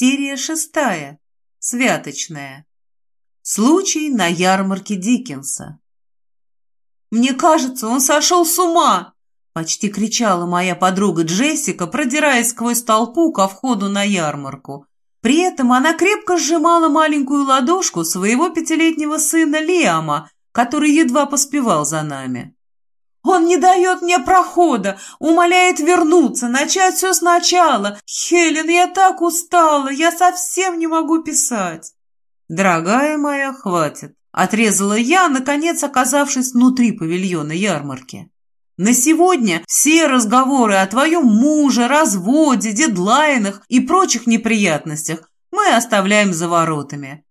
Серия шестая. Святочная. Случай на ярмарке Диккенса. «Мне кажется, он сошел с ума!» Почти кричала моя подруга Джессика, продираясь сквозь толпу ко входу на ярмарку. При этом она крепко сжимала маленькую ладошку своего пятилетнего сына Лиама, который едва поспевал за нами. Он не дает мне прохода, умоляет вернуться, начать все сначала. Хелен, я так устала, я совсем не могу писать. Дорогая моя, хватит. Отрезала я, наконец оказавшись внутри павильона ярмарки. На сегодня все разговоры о твоем муже, разводе, дедлайнах и прочих неприятностях мы оставляем за воротами.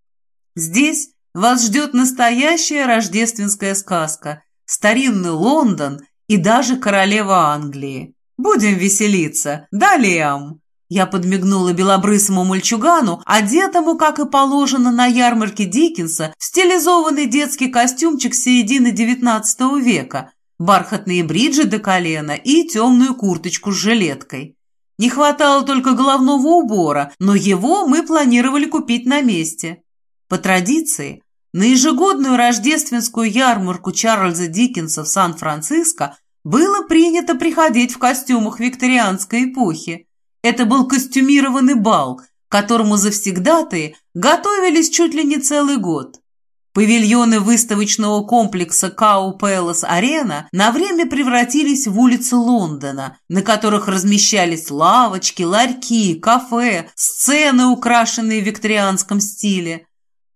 Здесь вас ждет настоящая рождественская сказка – старинный Лондон и даже королева Англии. Будем веселиться, да, Лиам?» Я подмигнула белобрысому мальчугану, одетому, как и положено, на ярмарке Диккенса, в стилизованный детский костюмчик середины XIX века, бархатные бриджи до колена и темную курточку с жилеткой. Не хватало только головного убора, но его мы планировали купить на месте. По традиции, на ежегодную рождественскую ярмарку Чарльза Диккенса в Сан-Франциско было принято приходить в костюмах викторианской эпохи. Это был костюмированный бал, которому завсегдатые готовились чуть ли не целый год. Павильоны выставочного комплекса Кау Пэлас Арена на время превратились в улицы Лондона, на которых размещались лавочки, ларьки, кафе, сцены, украшенные в викторианском стиле.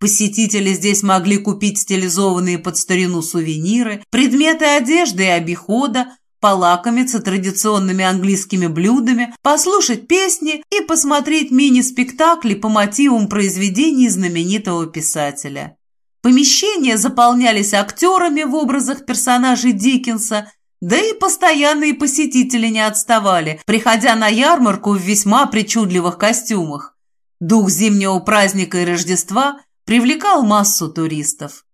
Посетители здесь могли купить стилизованные под старину сувениры, предметы одежды и обихода, полакомиться традиционными английскими блюдами, послушать песни и посмотреть мини-спектакли по мотивам произведений знаменитого писателя. Помещения заполнялись актерами в образах персонажей Диккенса, да и постоянные посетители не отставали, приходя на ярмарку в весьма причудливых костюмах. Дух зимнего праздника и Рождества – привлекал массу туристов.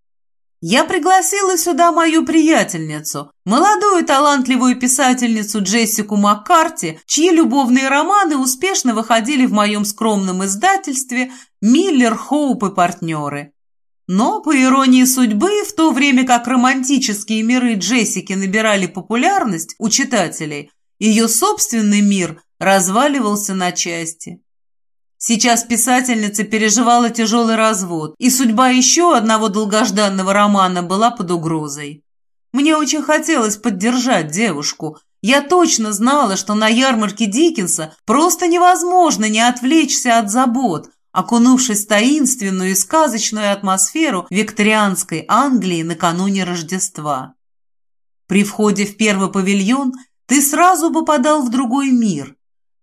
Я пригласила сюда мою приятельницу, молодую талантливую писательницу Джессику Маккарти, чьи любовные романы успешно выходили в моем скромном издательстве «Миллер, Хоуп и партнеры». Но, по иронии судьбы, в то время как романтические миры Джессики набирали популярность у читателей, ее собственный мир разваливался на части. Сейчас писательница переживала тяжелый развод, и судьба еще одного долгожданного романа была под угрозой. Мне очень хотелось поддержать девушку. Я точно знала, что на ярмарке Диккенса просто невозможно не отвлечься от забот, окунувшись в таинственную и сказочную атмосферу викторианской Англии накануне Рождества. При входе в первый павильон ты сразу попадал в другой мир,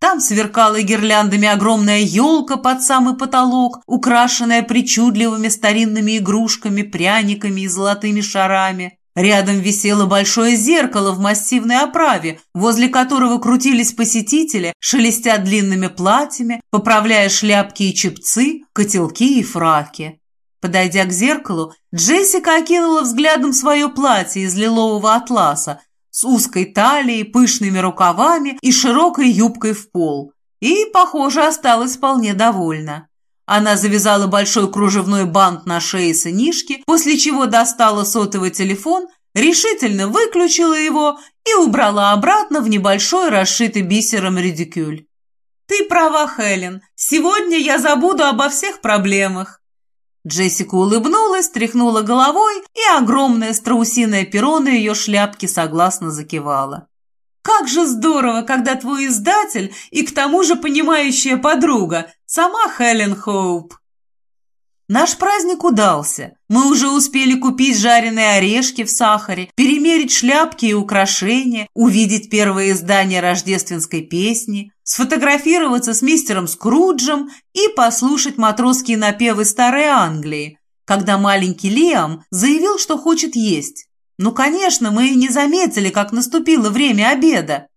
там сверкала гирляндами огромная елка под самый потолок, украшенная причудливыми старинными игрушками, пряниками и золотыми шарами. Рядом висело большое зеркало в массивной оправе, возле которого крутились посетители, шелестя длинными платьями, поправляя шляпки и чепцы, котелки и фраки. Подойдя к зеркалу, Джессика окинула взглядом свое платье из лилового атласа, с узкой талией, пышными рукавами и широкой юбкой в пол. И, похоже, осталась вполне довольна. Она завязала большой кружевной бант на шее сынишки, после чего достала сотовый телефон, решительно выключила его и убрала обратно в небольшой расшитый бисером редикюль. «Ты права, Хелен. Сегодня я забуду обо всех проблемах. Джессика улыбнулась, тряхнула головой, и огромное страусиное перо на ее шляпке согласно закивала. «Как же здорово, когда твой издатель и к тому же понимающая подруга, сама Хелен Хоуп!» Наш праздник удался. Мы уже успели купить жареные орешки в сахаре, перемерить шляпки и украшения, увидеть первое издание рождественской песни, сфотографироваться с мистером Скруджем и послушать матросские напевы Старой Англии, когда маленький Лиам заявил, что хочет есть. Ну, конечно, мы и не заметили, как наступило время обеда.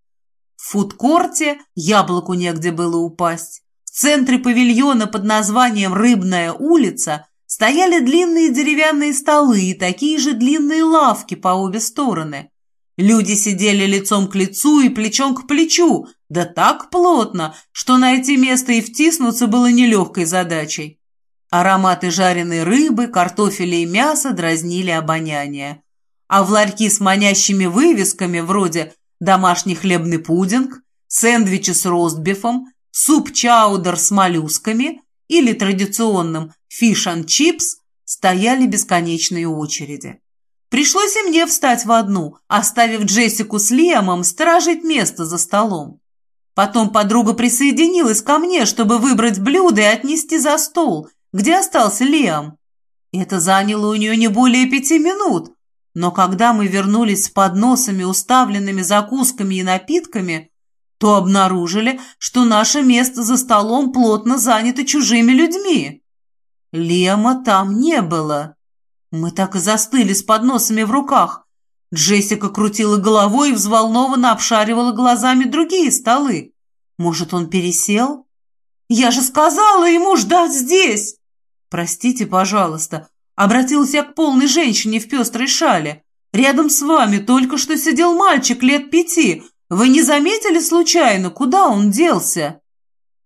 В фудкорте яблоку негде было упасть. Центре павильона под названием «Рыбная улица» стояли длинные деревянные столы и такие же длинные лавки по обе стороны. Люди сидели лицом к лицу и плечом к плечу, Да так плотно, что найти место и втиснуться было нелегкой задачей. Ароматы жареной рыбы, картофеля и мяса дразнили обоняние. А в ларьки с манящими вывесками вроде «домашний хлебный пудинг», «сэндвичи с ростбифом», «суп-чаудер с моллюсками» или традиционным «фиш and чипс» стояли бесконечные очереди. Пришлось и мне встать в одну, оставив Джессику с Лиамом сторожить место за столом. Потом подруга присоединилась ко мне, чтобы выбрать блюдо и отнести за стол, где остался Лиам. Это заняло у нее не более пяти минут, но когда мы вернулись с подносами, уставленными закусками и напитками, то обнаружили, что наше место за столом плотно занято чужими людьми. Лема там не было. Мы так и застыли с подносами в руках. Джессика крутила головой и взволнованно обшаривала глазами другие столы. Может, он пересел? Я же сказала ему ждать здесь! Простите, пожалуйста, обратилась я к полной женщине в пестрой шале. Рядом с вами только что сидел мальчик лет пяти. Вы не заметили случайно, куда он делся?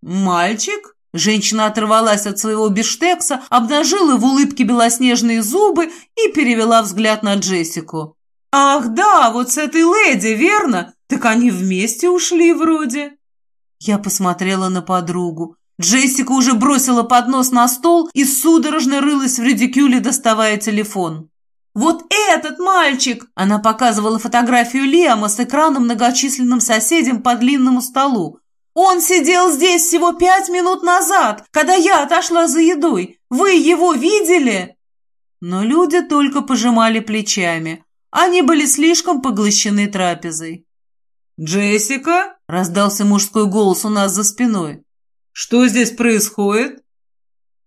Мальчик? Женщина оторвалась от своего биштекса, обнажила в улыбке белоснежные зубы и перевела взгляд на Джессику. «Ах да, вот с этой леди, верно? Так они вместе ушли вроде». Я посмотрела на подругу. Джессика уже бросила поднос на стол и судорожно рылась в редикюле, доставая телефон. «Вот этот мальчик!» Она показывала фотографию Лиама с экраном многочисленным соседям по длинному столу. Он сидел здесь всего пять минут назад, когда я отошла за едой. Вы его видели?» Но люди только пожимали плечами. Они были слишком поглощены трапезой. «Джессика?» – раздался мужской голос у нас за спиной. «Что здесь происходит?»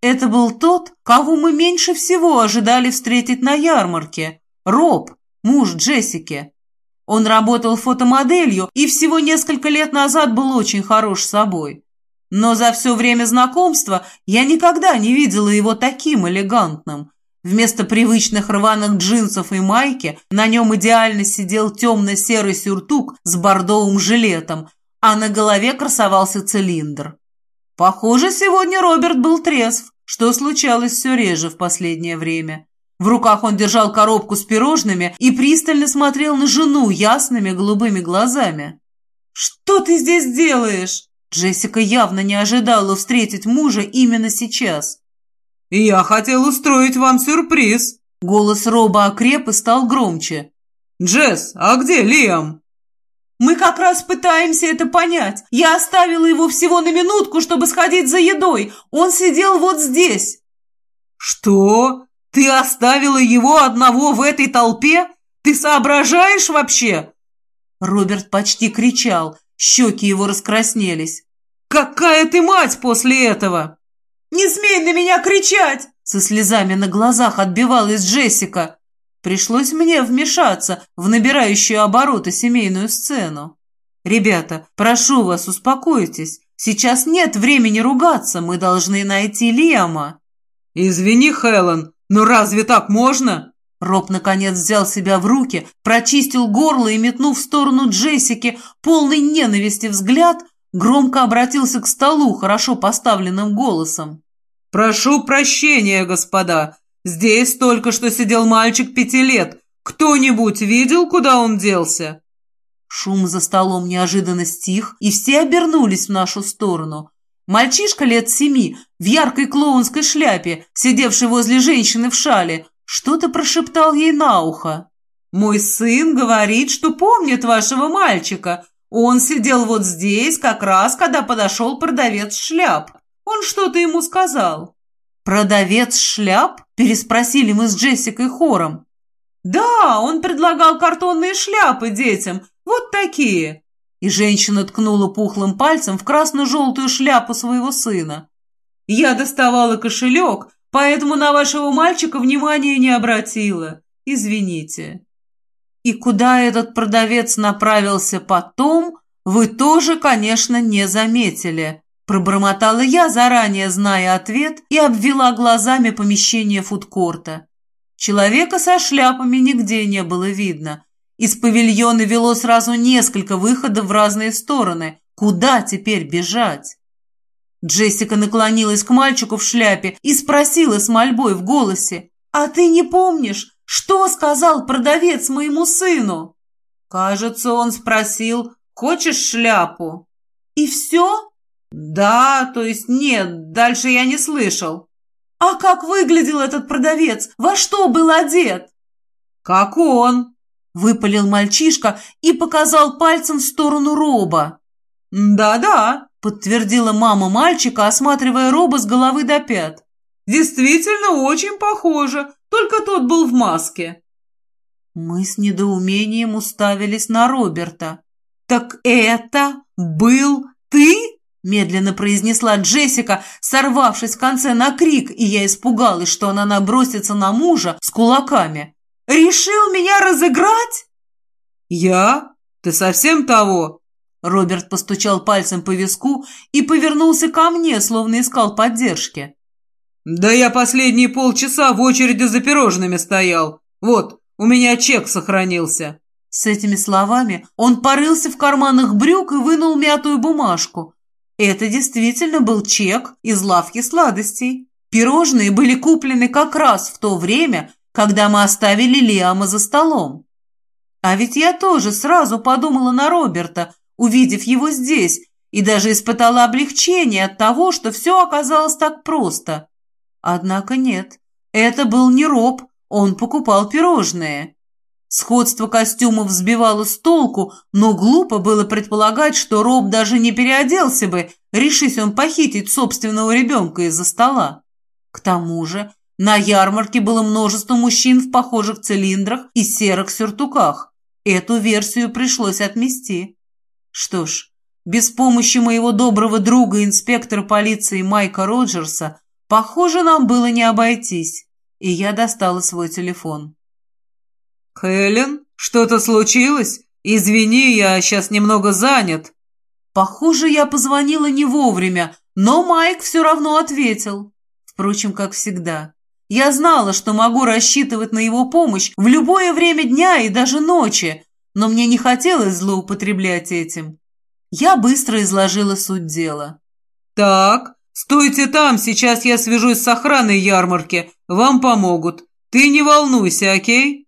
Это был тот, кого мы меньше всего ожидали встретить на ярмарке. Роб, муж Джессики. Он работал фотомоделью и всего несколько лет назад был очень хорош собой. Но за все время знакомства я никогда не видела его таким элегантным. Вместо привычных рваных джинсов и майки на нем идеально сидел темно-серый сюртук с бордовым жилетом, а на голове красовался цилиндр. Похоже, сегодня Роберт был трезв, что случалось все реже в последнее время. В руках он держал коробку с пирожными и пристально смотрел на жену ясными голубыми глазами. «Что ты здесь делаешь?» Джессика явно не ожидала встретить мужа именно сейчас. «Я хотел устроить вам сюрприз!» Голос Роба окреп и стал громче. «Джесс, а где Лиам?» «Мы как раз пытаемся это понять. Я оставила его всего на минутку, чтобы сходить за едой. Он сидел вот здесь». «Что? Ты оставила его одного в этой толпе? Ты соображаешь вообще?» Роберт почти кричал, щеки его раскраснелись. «Какая ты мать после этого?» «Не смей на меня кричать!» Со слезами на глазах отбивалась Джессика. Пришлось мне вмешаться в набирающую обороты семейную сцену. «Ребята, прошу вас, успокойтесь. Сейчас нет времени ругаться, мы должны найти Лиама». «Извини, Хелен, «Ну разве так можно?» Роб, наконец, взял себя в руки, прочистил горло и, метнув в сторону Джессики полный ненависти взгляд, громко обратился к столу хорошо поставленным голосом. «Прошу прощения, господа. Здесь только что сидел мальчик пяти лет. Кто-нибудь видел, куда он делся?» Шум за столом неожиданно стих, и все обернулись в нашу сторону. Мальчишка лет семи, в яркой клоунской шляпе, сидевший возле женщины в шале, что-то прошептал ей на ухо. «Мой сын говорит, что помнит вашего мальчика. Он сидел вот здесь, как раз, когда подошел продавец шляп. Он что-то ему сказал». «Продавец шляп?» – переспросили мы с Джессикой хором. «Да, он предлагал картонные шляпы детям, вот такие. И женщина ткнула пухлым пальцем в красно-желтую шляпу своего сына. «Я доставала кошелек, поэтому на вашего мальчика внимания не обратила. Извините». И куда этот продавец направился потом, вы тоже, конечно, не заметили. Пробормотала я, заранее зная ответ, и обвела глазами помещение фудкорта. Человека со шляпами нигде не было видно, из павильона вело сразу несколько выходов в разные стороны. Куда теперь бежать? Джессика наклонилась к мальчику в шляпе и спросила с мольбой в голосе, «А ты не помнишь, что сказал продавец моему сыну?» «Кажется, он спросил, хочешь шляпу?» «И все?» «Да, то есть нет, дальше я не слышал». «А как выглядел этот продавец? Во что был одет?» «Как он?» – выпалил мальчишка и показал пальцем в сторону Роба. «Да-да», – подтвердила мама мальчика, осматривая Роба с головы до пят. «Действительно очень похоже, только тот был в маске». Мы с недоумением уставились на Роберта. «Так это был ты?» Медленно произнесла Джессика, сорвавшись в конце на крик, и я испугалась, что она набросится на мужа с кулаками. «Решил меня разыграть?» «Я? Ты совсем того?» Роберт постучал пальцем по виску и повернулся ко мне, словно искал поддержки. «Да я последние полчаса в очереди за пирожными стоял. Вот, у меня чек сохранился». С этими словами он порылся в карманах брюк и вынул мятую бумажку. Это действительно был чек из лавки сладостей. Пирожные были куплены как раз в то время, когда мы оставили Лиама за столом. А ведь я тоже сразу подумала на Роберта, увидев его здесь, и даже испытала облегчение от того, что все оказалось так просто. Однако нет, это был не Роб, он покупал пирожные. Сходство костюмов сбивало с толку, но глупо было предполагать, что Роб даже не переоделся бы, решись он похитить собственного ребенка из-за стола. К тому же на ярмарке было множество мужчин в похожих цилиндрах и серых сюртуках. Эту версию пришлось отмести. Что ж, без помощи моего доброго друга инспектора полиции Майка Роджерса, похоже, нам было не обойтись, и я достала свой телефон. «Хелен, что-то случилось? Извини, я сейчас немного занят». Похоже, я позвонила не вовремя, но Майк все равно ответил. Впрочем, как всегда. Я знала, что могу рассчитывать на его помощь в любое время дня и даже ночи, но мне не хотелось злоупотреблять этим. Я быстро изложила суть дела. «Так, стойте там, сейчас я свяжусь с охраной ярмарки, вам помогут. Ты не волнуйся, окей?»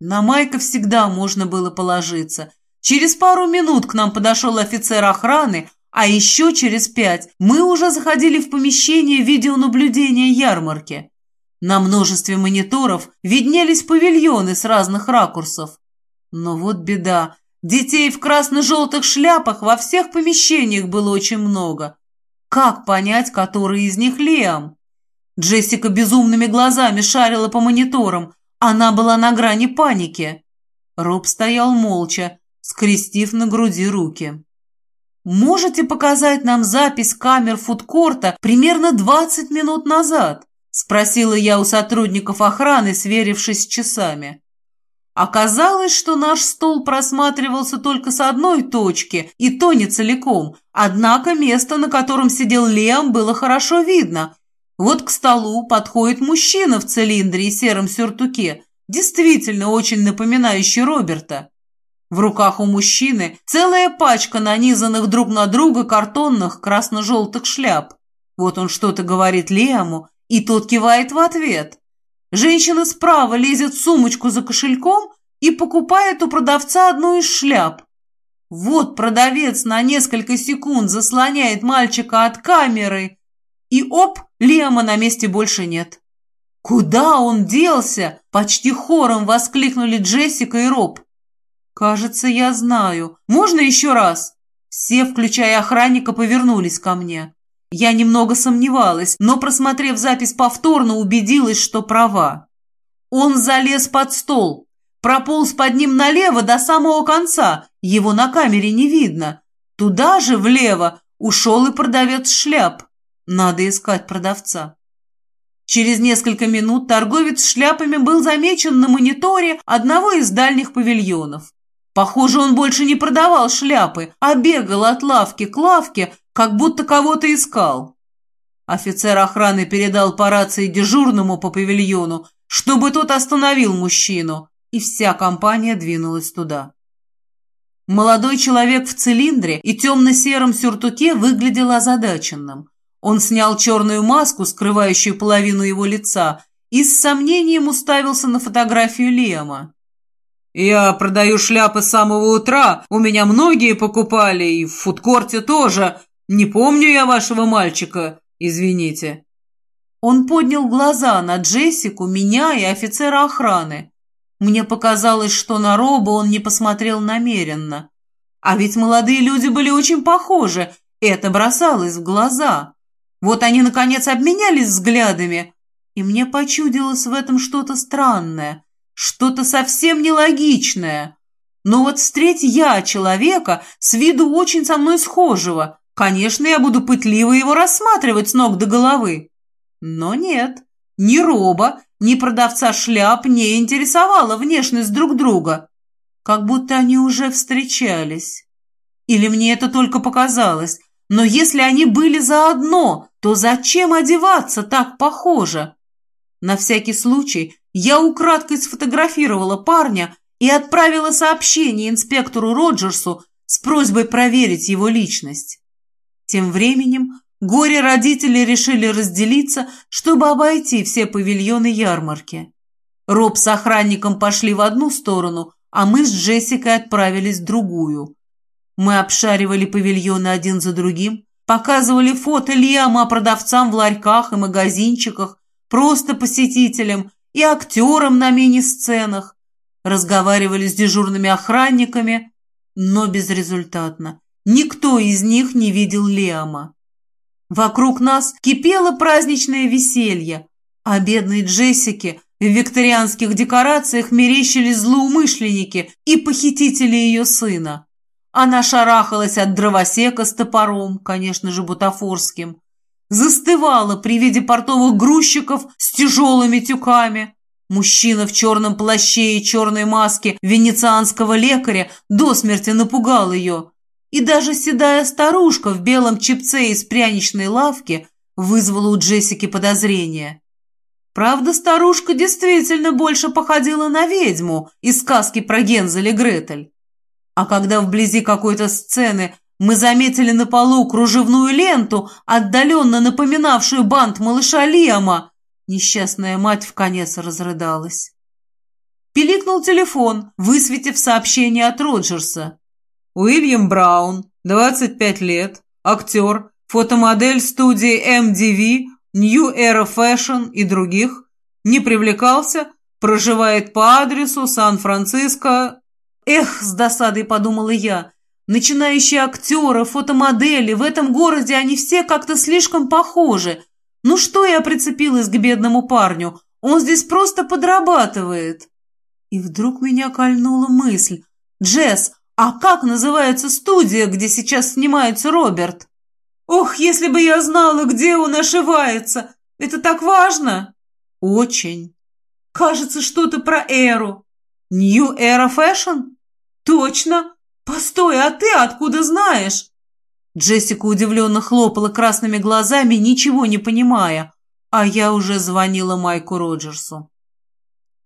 На Майка всегда можно было положиться. Через пару минут к нам подошел офицер охраны, а еще через пять мы уже заходили в помещение видеонаблюдения ярмарки. На множестве мониторов виднелись павильоны с разных ракурсов. Но вот беда. Детей в красно-желтых шляпах во всех помещениях было очень много. Как понять, который из них Лиам? Джессика безумными глазами шарила по мониторам, она была на грани паники. Роб стоял молча, скрестив на груди руки. «Можете показать нам запись камер фудкорта примерно 20 минут назад?» – спросила я у сотрудников охраны, сверившись с часами. Оказалось, что наш стол просматривался только с одной точки, и то не целиком, однако место, на котором сидел Лем, было хорошо видно, вот к столу подходит мужчина в цилиндре и сером сюртуке, действительно очень напоминающий Роберта. В руках у мужчины целая пачка нанизанных друг на друга картонных красно-желтых шляп. Вот он что-то говорит Лиаму, и тот кивает в ответ. Женщина справа лезет в сумочку за кошельком и покупает у продавца одну из шляп. Вот продавец на несколько секунд заслоняет мальчика от камеры и оп, Лема на месте больше нет. «Куда он делся?» – почти хором воскликнули Джессика и Роб. «Кажется, я знаю. Можно еще раз?» Все, включая охранника, повернулись ко мне. Я немного сомневалась, но, просмотрев запись повторно, убедилась, что права. Он залез под стол, прополз под ним налево до самого конца, его на камере не видно. Туда же, влево, ушел и продавец шляп. Надо искать продавца. Через несколько минут торговец с шляпами был замечен на мониторе одного из дальних павильонов. Похоже, он больше не продавал шляпы, а бегал от лавки к лавке, как будто кого-то искал. Офицер охраны передал по рации дежурному по павильону, чтобы тот остановил мужчину, и вся компания двинулась туда. Молодой человек в цилиндре и темно-сером сюртуке выглядел озадаченным. Он снял черную маску, скрывающую половину его лица, и с сомнением уставился на фотографию Лема. «Я продаю шляпы с самого утра, у меня многие покупали, и в фудкорте тоже. Не помню я вашего мальчика, извините». Он поднял глаза на Джессику, меня и офицера охраны. Мне показалось, что на Роба он не посмотрел намеренно. А ведь молодые люди были очень похожи, это бросалось в глаза. Вот они, наконец, обменялись взглядами, и мне почудилось в этом что-то странное, что-то совсем нелогичное. Но вот встреть я человека, с виду очень со мной схожего, конечно, я буду пытливо его рассматривать с ног до головы. Но нет, ни Роба, ни продавца шляп не интересовала внешность друг друга. Как будто они уже встречались. Или мне это только показалось. Но если они были заодно, то зачем одеваться так похоже? На всякий случай я украдкой сфотографировала парня и отправила сообщение инспектору Роджерсу с просьбой проверить его личность. Тем временем Горе-родители решили разделиться, чтобы обойти все павильоны ярмарки. Роб с охранником пошли в одну сторону, а мы с Джессикой отправились в другую. Мы обшаривали павильоны один за другим, показывали фото Лиама продавцам в ларьках и магазинчиках, просто посетителям и актерам на мини-сценах, разговаривали с дежурными охранниками, но безрезультатно. Никто из них не видел Лиама. Вокруг нас кипело праздничное веселье, а бедной Джессике в викторианских декорациях мерещились злоумышленники и похитители ее сына. Она шарахалась от дровосека с топором, конечно же, бутафорским, застывала при виде портовых грузчиков с тяжелыми тюками. Мужчина в черном плаще и черной маске венецианского лекаря до смерти напугал ее – и даже седая старушка в белом чепце из пряничной лавки вызвала у Джессики подозрение. Правда, старушка действительно больше походила на ведьму из сказки про Гензель и Гретель. А когда вблизи какой-то сцены мы заметили на полу кружевную ленту, отдаленно напоминавшую бант малыша Лиама, несчастная мать в конец разрыдалась. Пиликнул телефон, высветив сообщение от Роджерса. Уильям Браун, 25 лет, актер, фотомодель студии MDV, New Era Fashion и других, не привлекался, проживает по адресу Сан-Франциско. Эх, с досадой подумала я, начинающие актеры, фотомодели, в этом городе они все как-то слишком похожи. Ну что я прицепилась к бедному парню? Он здесь просто подрабатывает. И вдруг меня кольнула мысль. «Джесс, «А как называется студия, где сейчас снимается Роберт?» «Ох, если бы я знала, где он ошивается! Это так важно!» «Очень!» «Кажется, что-то про Эру!» «New Era Fashion?» «Точно! Постой, а ты откуда знаешь?» Джессика удивленно хлопала красными глазами, ничего не понимая, а я уже звонила Майку Роджерсу.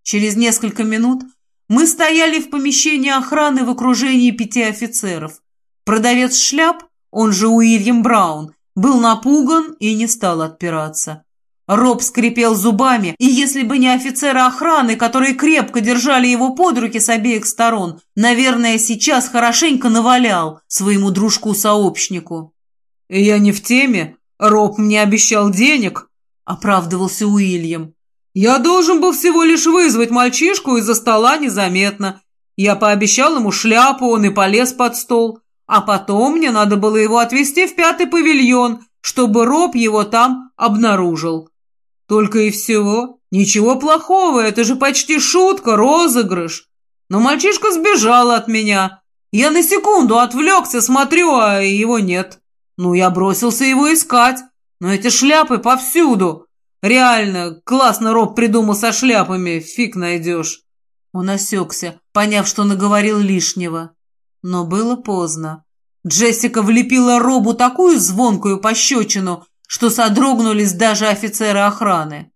Через несколько минут мы стояли в помещении охраны в окружении пяти офицеров. Продавец шляп, он же Уильям Браун, был напуган и не стал отпираться. Роб скрипел зубами, и если бы не офицеры охраны, которые крепко держали его под руки с обеих сторон, наверное, сейчас хорошенько навалял своему дружку-сообщнику. «Я не в теме. Роб мне обещал денег», — оправдывался Уильям. «Я должен был всего лишь вызвать мальчишку из-за стола незаметно. Я пообещал ему шляпу, он и полез под стол. А потом мне надо было его отвезти в пятый павильон, чтобы Роб его там обнаружил. Только и всего. Ничего плохого, это же почти шутка, розыгрыш. Но мальчишка сбежал от меня. Я на секунду отвлекся, смотрю, а его нет. Ну, я бросился его искать. Но эти шляпы повсюду. Реально, классно Роб придумал со шляпами, фиг найдешь. Он осекся, поняв, что наговорил лишнего. Но было поздно. Джессика влепила Робу такую звонкую пощечину, что содрогнулись даже офицеры охраны.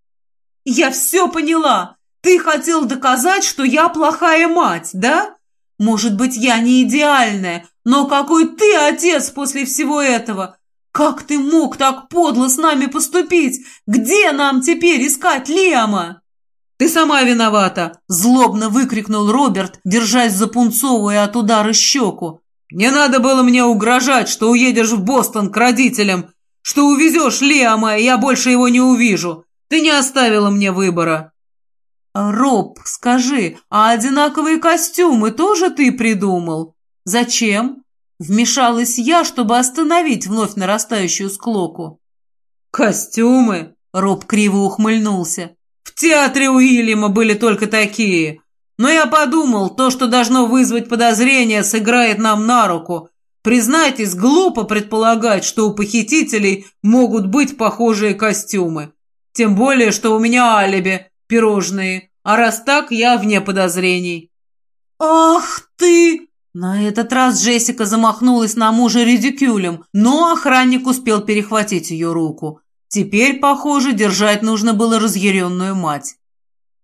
«Я все поняла! Ты хотел доказать, что я плохая мать, да? Может быть, я не идеальная, но какой ты отец после всего этого? Как ты мог так подло с нами поступить? Где нам теперь искать Лиама?» «Ты сама виновата!» – злобно выкрикнул Роберт, держась за пунцовую от удара щеку. «Не надо было мне угрожать, что уедешь в Бостон к родителям, что увезешь Лиама, и я больше его не увижу. Ты не оставила мне выбора». «Роб, скажи, а одинаковые костюмы тоже ты придумал? Зачем?» Вмешалась я, чтобы остановить вновь нарастающую склоку. «Костюмы?» — Роб криво ухмыльнулся. «В театре Уильяма были только такие. Но я подумал, то, что должно вызвать подозрение, сыграет нам на руку. Признайтесь, глупо предполагать, что у похитителей могут быть похожие костюмы. Тем более, что у меня алиби, пирожные. А раз так, я вне подозрений». «Ах ты!» На этот раз Джессика замахнулась на мужа редикюлем, но охранник успел перехватить ее руку. Теперь, похоже, держать нужно было разъяренную мать.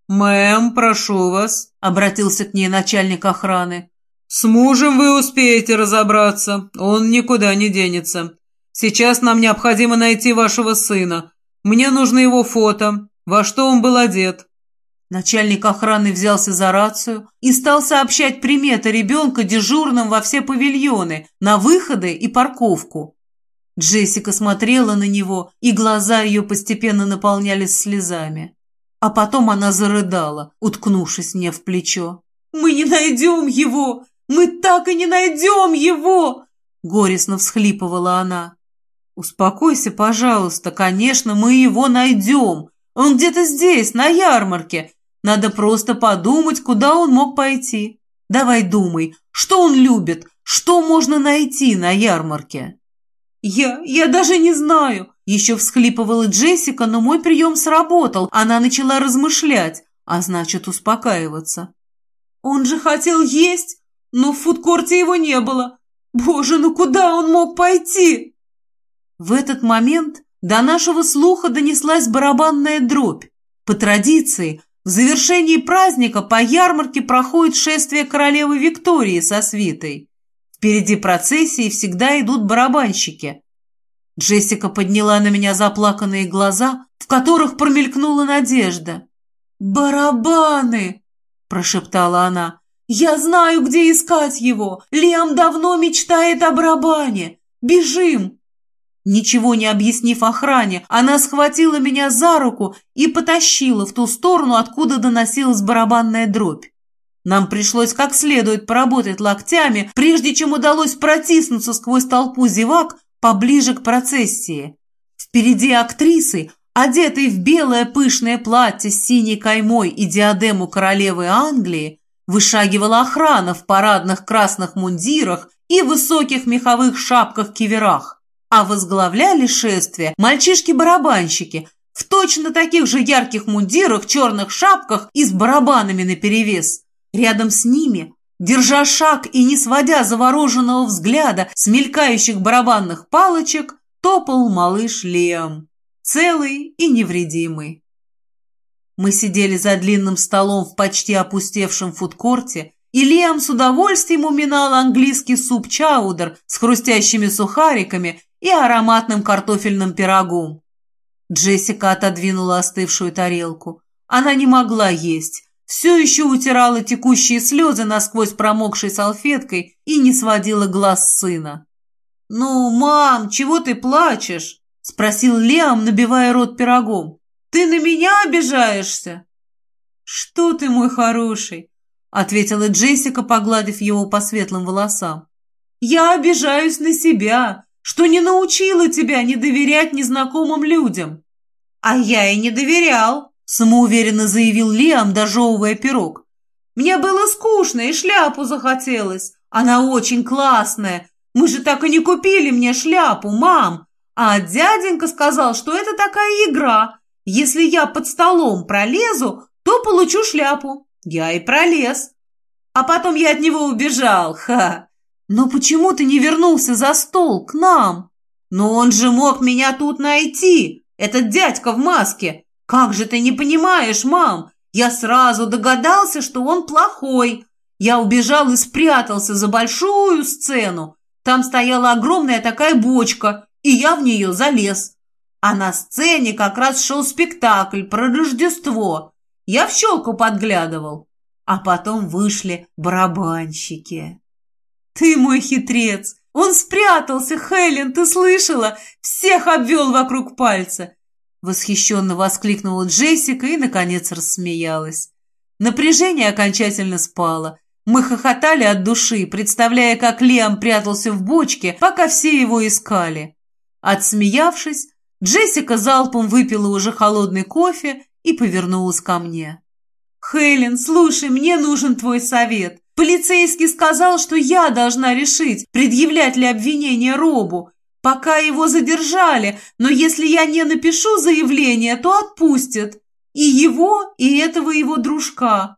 «Мэм, прошу вас», — обратился к ней начальник охраны. «С мужем вы успеете разобраться, он никуда не денется. Сейчас нам необходимо найти вашего сына. Мне нужно его фото, во что он был одет». Начальник охраны взялся за рацию и стал сообщать приметы ребенка дежурным во все павильоны, на выходы и парковку. Джессика смотрела на него, и глаза ее постепенно наполнялись слезами. А потом она зарыдала, уткнувшись мне в плечо. «Мы не найдем его! Мы так и не найдем его!» Горестно всхлипывала она. «Успокойся, пожалуйста. Конечно, мы его найдем. Он где-то здесь, на ярмарке. Надо просто подумать, куда он мог пойти. Давай думай, что он любит, что можно найти на ярмарке. Я, я даже не знаю. Еще всхлипывала Джессика, но мой прием сработал. Она начала размышлять, а значит успокаиваться. Он же хотел есть, но в фудкорте его не было. Боже, ну куда он мог пойти? В этот момент до нашего слуха донеслась барабанная дробь. По традиции, в завершении праздника по ярмарке проходит шествие королевы Виктории со свитой. Впереди процессии всегда идут барабанщики. Джессика подняла на меня заплаканные глаза, в которых промелькнула надежда. «Барабаны!» – прошептала она. «Я знаю, где искать его! Лиам давно мечтает о барабане! Бежим!» Ничего не объяснив охране, она схватила меня за руку и потащила в ту сторону, откуда доносилась барабанная дробь. Нам пришлось как следует поработать локтями, прежде чем удалось протиснуться сквозь толпу зевак поближе к процессии. Впереди актрисы, одетые в белое пышное платье с синей каймой и диадему королевы Англии, вышагивала охрана в парадных красных мундирах и высоких меховых шапках-киверах а возглавляли шествие мальчишки-барабанщики в точно таких же ярких мундирах, черных шапках и с барабанами наперевес. Рядом с ними, держа шаг и не сводя завороженного взгляда с мелькающих барабанных палочек, топал малыш Лем, целый и невредимый. Мы сидели за длинным столом в почти опустевшем фудкорте, и Лиам с удовольствием уминал английский суп-чаудер с хрустящими сухариками и ароматным картофельным пирогом. Джессика отодвинула остывшую тарелку. Она не могла есть, все еще утирала текущие слезы насквозь промокшей салфеткой и не сводила глаз сына. «Ну, мам, чего ты плачешь?» – спросил Леом, набивая рот пирогом. «Ты на меня обижаешься?» «Что ты, мой хороший?» – ответила Джессика, погладив его по светлым волосам. «Я обижаюсь на себя, что не научила тебя не доверять незнакомым людям». «А я и не доверял», – самоуверенно заявил Лиам, дожевывая пирог. «Мне было скучно и шляпу захотелось. Она очень классная. Мы же так и не купили мне шляпу, мам. А дяденька сказал, что это такая игра. Если я под столом пролезу, то получу шляпу. Я и пролез. А потом я от него убежал, ха. «Но почему ты не вернулся за стол, к нам?» «Но он же мог меня тут найти! Этот дядька в маске! Как же ты не понимаешь, мам? Я сразу догадался, что он плохой. Я убежал и спрятался за большую сцену. Там стояла огромная такая бочка, и я в нее залез. А на сцене как раз шел спектакль про Рождество. Я в щелку подглядывал. А потом вышли барабанщики. Ты мой хитрец! Он спрятался, Хелен, ты слышала? Всех обвел вокруг пальца. Восхищенно воскликнула Джессика и, наконец, рассмеялась. Напряжение окончательно спало. Мы хохотали от души, представляя, как Лиам прятался в бочке, пока все его искали. Отсмеявшись, Джессика залпом выпила уже холодный кофе и повернулась ко мне. «Хелен, слушай, мне нужен твой совет. Полицейский сказал, что я должна решить, предъявлять ли обвинение Робу, пока его задержали, но если я не напишу заявление, то отпустят. И его, и этого его дружка.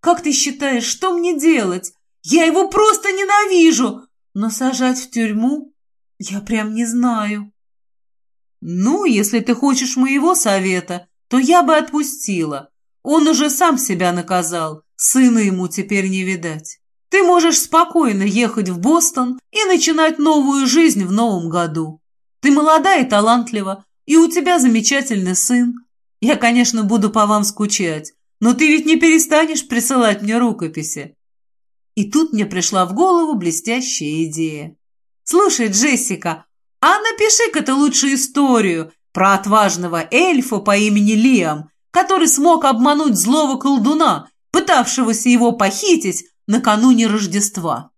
Как ты считаешь, что мне делать? Я его просто ненавижу, но сажать в тюрьму я прям не знаю. Ну, если ты хочешь моего совета, то я бы отпустила. Он уже сам себя наказал, сына ему теперь не видать. Ты можешь спокойно ехать в Бостон и начинать новую жизнь в новом году. Ты молода и талантлива, и у тебя замечательный сын. Я, конечно, буду по вам скучать, но ты ведь не перестанешь присылать мне рукописи. И тут мне пришла в голову блестящая идея. Слушай, Джессика, а напиши-ка ты лучше историю про отважного эльфа по имени Лиам, который смог обмануть злого колдуна, пытавшегося его похитить накануне Рождества.